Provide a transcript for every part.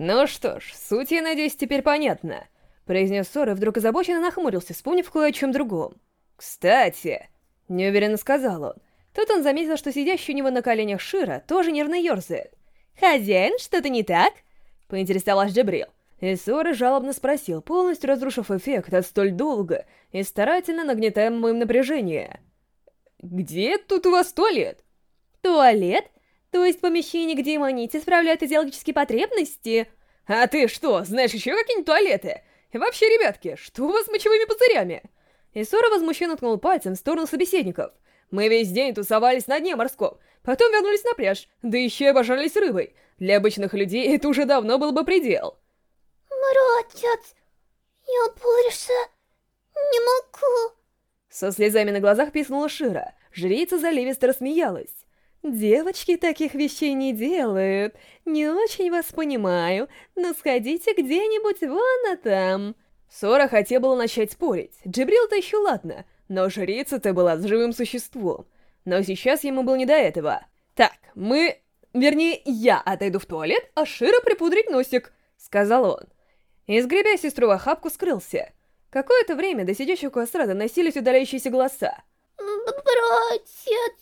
«Ну что ж, суть, я надеюсь, теперь понятна», — произнес Сора и вдруг озабоченно нахмурился, вспомнив кое о чем другом. «Кстати», — неуверенно сказал он, Тут он заметил, что сидящий у него на коленях Шира тоже нервно ерзает. «Хозяин, что-то не так?» — поинтересовалась Джабрил. И Сора жалобно спросил, полностью разрушив эффект от столь долго и старательно нагнетаемого им напряжения. «Где тут у вас туалет?» «Туалет? То есть помещение, где эманити справляют идеологические потребности?» «А ты что, знаешь еще какие-нибудь туалеты? И вообще, ребятки, что у вас с мочевыми пузырями?» И Сора возмущенно ткнул пальцем в сторону собеседников. «Мы весь день тусовались на дне морском, потом вернулись на пляж, да еще и обожались рыбой. Для обычных людей это уже давно был бы предел». «Братец, я больше не могу...» Со слезами на глазах писнула Шира. Жрица заливисто рассмеялась. «Девочки таких вещей не делают. Не очень вас понимаю, но сходите где-нибудь вон а там». Сора хотела было начать спорить. Джибрил-то еще ладно, но жрица-то была с живым существом. Но сейчас ему было не до этого. «Так, мы... Вернее, я отойду в туалет, а Шира припудрить носик», — сказал он. И, сгребя сестру в охапку, скрылся. Какое-то время до сидящего костра доносились удаляющиеся голоса. «Братец,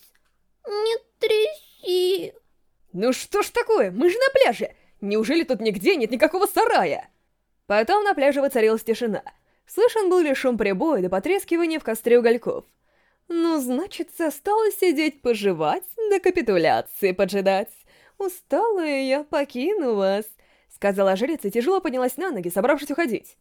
не тряси!» «Ну что ж такое, мы же на пляже! Неужели тут нигде нет никакого сарая?» Потом на пляже воцарилась тишина. Слышен был лишь шум прибоя до потрескивания в костре угольков. «Ну, значит, осталось сидеть пожевать, до капитуляции поджидать. Усталая я покину вас», — сказала жрица и тяжело поднялась на ноги, собравшись уходить.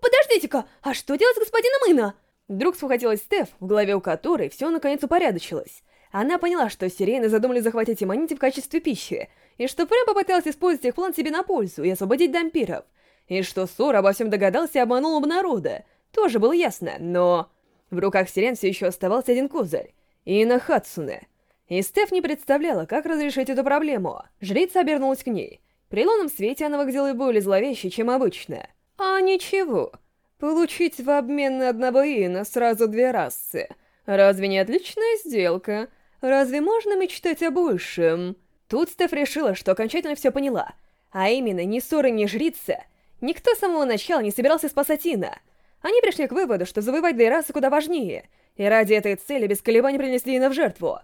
«Подождите-ка, а что делать с господином Инна?» Вдруг схватилась Стеф, в голове у которой все наконец упорядочилось. Она поняла, что сирены задумали захватить Иманити в качестве пищи, и что Фрэм попыталась использовать их план себе на пользу и освободить дампиров, и что Сор обо всем догадался и обманул бы народа, тоже было ясно, но... В руках сирен все еще оставался один козырь — Ина Хатсуне. И Стеф не представляла, как разрешить эту проблему. Жрица обернулась к ней. При лунном свете она выглядела более зловеще, чем обычно — а ничего, получить в обмен на одного Ина сразу две расы. Разве не отличная сделка? Разве можно мечтать о большем? Тут Стеф решила, что окончательно все поняла. А именно, ни ссоры, ни жрица. Никто с самого начала не собирался спасать Ина. Они пришли к выводу, что завоевать две расы куда важнее, и ради этой цели без колебаний принесли Ина в жертву.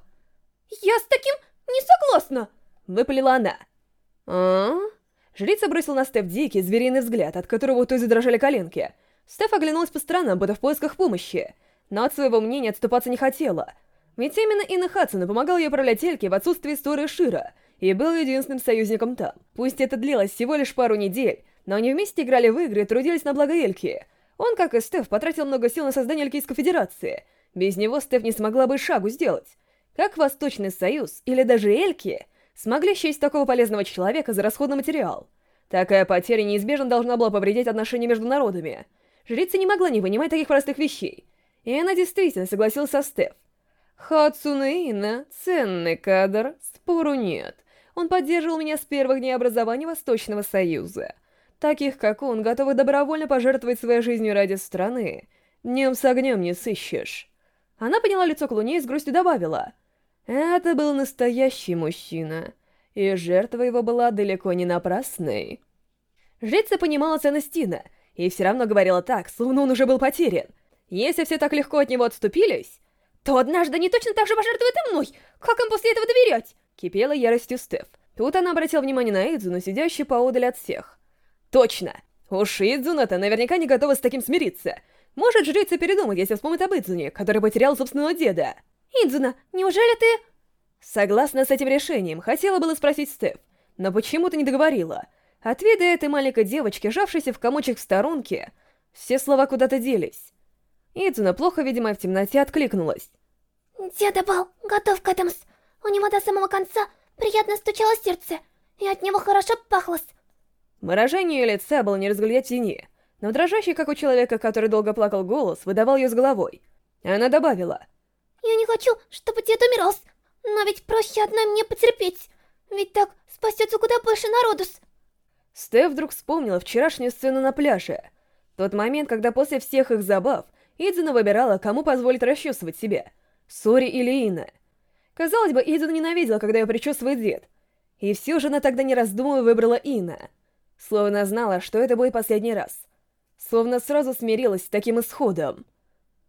«Я с таким не согласна!» — выпалила она. «А?» Жрица бросила на Стеф дикий, звериный взгляд, от которого у той задрожали коленки. Стеф оглянулась по сторонам, будто в поисках помощи, но от своего мнения отступаться не хотела. Ведь именно Инна Хадсона помогал ей управлять Эльки в отсутствии истории Шира, и был единственным союзником там. Пусть это длилось всего лишь пару недель, но они вместе играли в игры и трудились на благо Эльки. Он, как и Стеф, потратил много сил на создание Элькийской Федерации. Без него Стеф не смогла бы шагу сделать. Как Восточный Союз, или даже Эльки — смогли счесть такого полезного человека за расходный материал. Такая потеря неизбежно должна была повредить отношения между народами. Жрица не могла не понимать таких простых вещей. И она действительно согласилась со Стеф. Хацуне ценный кадр, спору нет. Он поддерживал меня с первых дней образования Восточного Союза. Таких, как он, готовы добровольно пожертвовать своей жизнью ради страны. Днем с огнем не сыщешь. Она подняла лицо к луне и с грустью добавила — это был настоящий мужчина, и жертва его была далеко не напрасной. Жрица понимала ценность Тина, и все равно говорила так, словно он уже был потерян. Если все так легко от него отступились, то однажды они точно так же пожертвуют и мной. Как им после этого доверять? Кипела яростью Стеф. Тут она обратила внимание на Идзуну, сидящую поодаль от всех. Точно! Уж Идзуна-то наверняка не готова с таким смириться. Может, жрица передумать, если вспомнит об Идзуне, который потерял собственного деда. Идзуна, неужели ты...» Согласно с этим решением, хотела было спросить Стеф, но почему-то не договорила. От вида этой маленькой девочки, жавшейся в комочек в сторонке, все слова куда-то делись. Идзуна, плохо видимая в темноте, откликнулась. «Деда был готов к этому. У него до самого конца приятно стучало сердце, и от него хорошо пахло. Выражение ее лица было не разглядеть в тени, но дрожащий, как у человека, который долго плакал голос, выдавал ее с головой. Она добавила — я не хочу, чтобы дед умирал, но ведь проще одной мне потерпеть. Ведь так спасется куда больше народу. Стеф вдруг вспомнила вчерашнюю сцену на пляже. Тот момент, когда после всех их забав Идзуна выбирала, кому позволит расчесывать себя. Сори или Ина. Казалось бы, Идзуна ненавидела, когда ее причесывает дед. И все же она тогда не раздумывая выбрала Ина. Словно знала, что это будет последний раз. Словно сразу смирилась с таким исходом.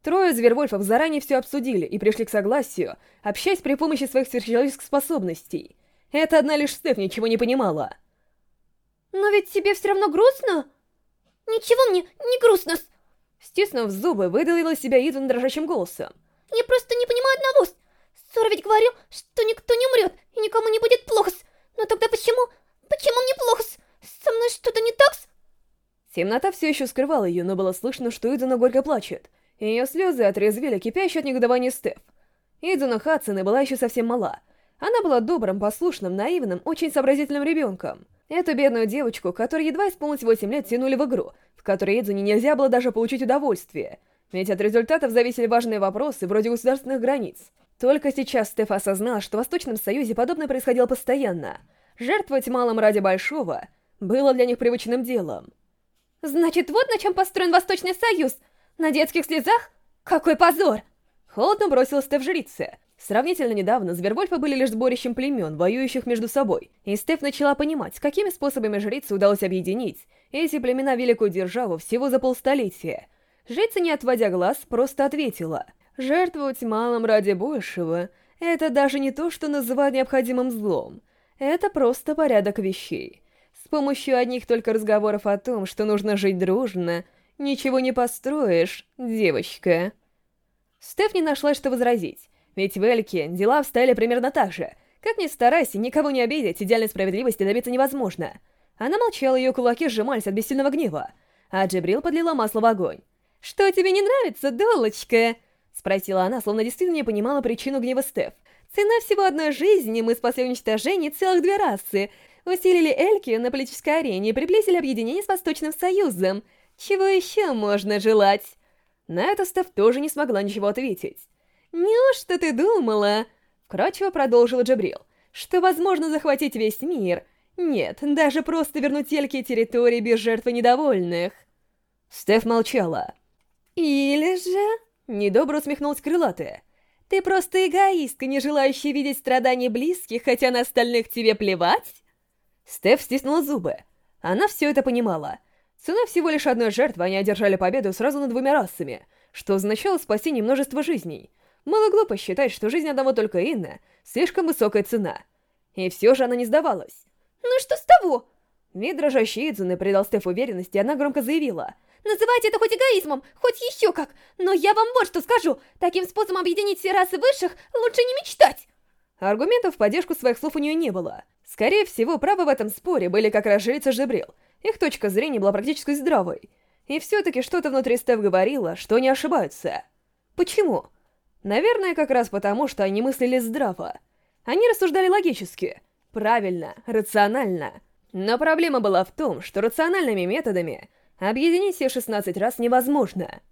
Трое звервольфов заранее все обсудили и пришли к согласию, общаясь при помощи своих сверхчеловеческих способностей. Это одна лишь Стеф ничего не понимала. Но ведь тебе все равно грустно? Ничего мне не грустно. Стиснув зубы, выдавила себя Идун дрожащим голосом. Я просто не понимаю одного. Сора ведь говорил, что никто не умрет и никому не будет плохо -с. Но тогда почему... Почему мне плохо -с? Со мной что-то не так -с? Темнота все еще скрывала ее, но было слышно, что Идуна горько плачет. Ее слезы отрезвили кипящую от негодования Стеф. Идуна Хадсона была еще совсем мала. Она была добрым, послушным, наивным, очень сообразительным ребенком. Эту бедную девочку, которой едва исполнилось 8 лет, тянули в игру, в которой Идзуне нельзя было даже получить удовольствие. Ведь от результатов зависели важные вопросы, вроде государственных границ. Только сейчас Стеф осознал, что в Восточном Союзе подобное происходило постоянно. Жертвовать малым ради большого было для них привычным делом. «Значит, вот на чем построен Восточный Союз!» На детских слезах? Какой позор! Холодно бросил Стеф жрице. Сравнительно недавно Звервольфы были лишь сборищем племен, воюющих между собой, и Стеф начала понимать, какими способами жрице удалось объединить эти племена великую державу всего за полстолетия. Жрица, не отводя глаз, просто ответила. «Жертвовать малым ради большего — это даже не то, что называть необходимым злом. Это просто порядок вещей. С помощью одних только разговоров о том, что нужно жить дружно — «Ничего не построишь, девочка». Стеф не нашла, что возразить, ведь в Эльке дела встали примерно так же. Как ни старайся, никого не обидеть, идеальной справедливости добиться невозможно. Она молчала, ее кулаки сжимались от бессильного гнева, а Джибрил подлила масло в огонь. «Что тебе не нравится, долочка?» — спросила она, словно действительно не понимала причину гнева Стеф. «Цена всего одной жизни, мы спасли уничтожение целых две расы, усилили Эльки на политической арене и приблизили объединение с Восточным Союзом. Чего еще можно желать?» На это Стеф тоже не смогла ничего ответить. «Неужто ты думала?» Вкратчиво продолжила Джабрил. «Что возможно захватить весь мир? Нет, даже просто вернуть Эльке территории без жертвы недовольных». Стеф молчала. «Или же...» Недобро усмехнулась крылатая. «Ты просто эгоистка, не желающая видеть страдания близких, хотя на остальных тебе плевать?» Стеф стиснула зубы. Она все это понимала. Цена всего лишь одной жертвы они одержали победу сразу над двумя расами, что означало спасение множества жизней. Мало глупо считать, что жизнь одного только Инна — слишком высокая цена. И все же она не сдавалась. «Ну что с того?» Вид дрожащей Идзуны придал Стеф уверенности, она громко заявила. «Называйте это хоть эгоизмом, хоть еще как, но я вам вот что скажу. Таким способом объединить все расы высших лучше не мечтать!» Аргументов в поддержку своих слов у нее не было. Скорее всего, правы в этом споре были как раз жрица Жебрил — их точка зрения была практически здравой. И все-таки что-то внутри Стеф говорило, что они ошибаются. Почему? Наверное, как раз потому, что они мыслили здраво. Они рассуждали логически, правильно, рационально. Но проблема была в том, что рациональными методами объединить все 16 раз невозможно —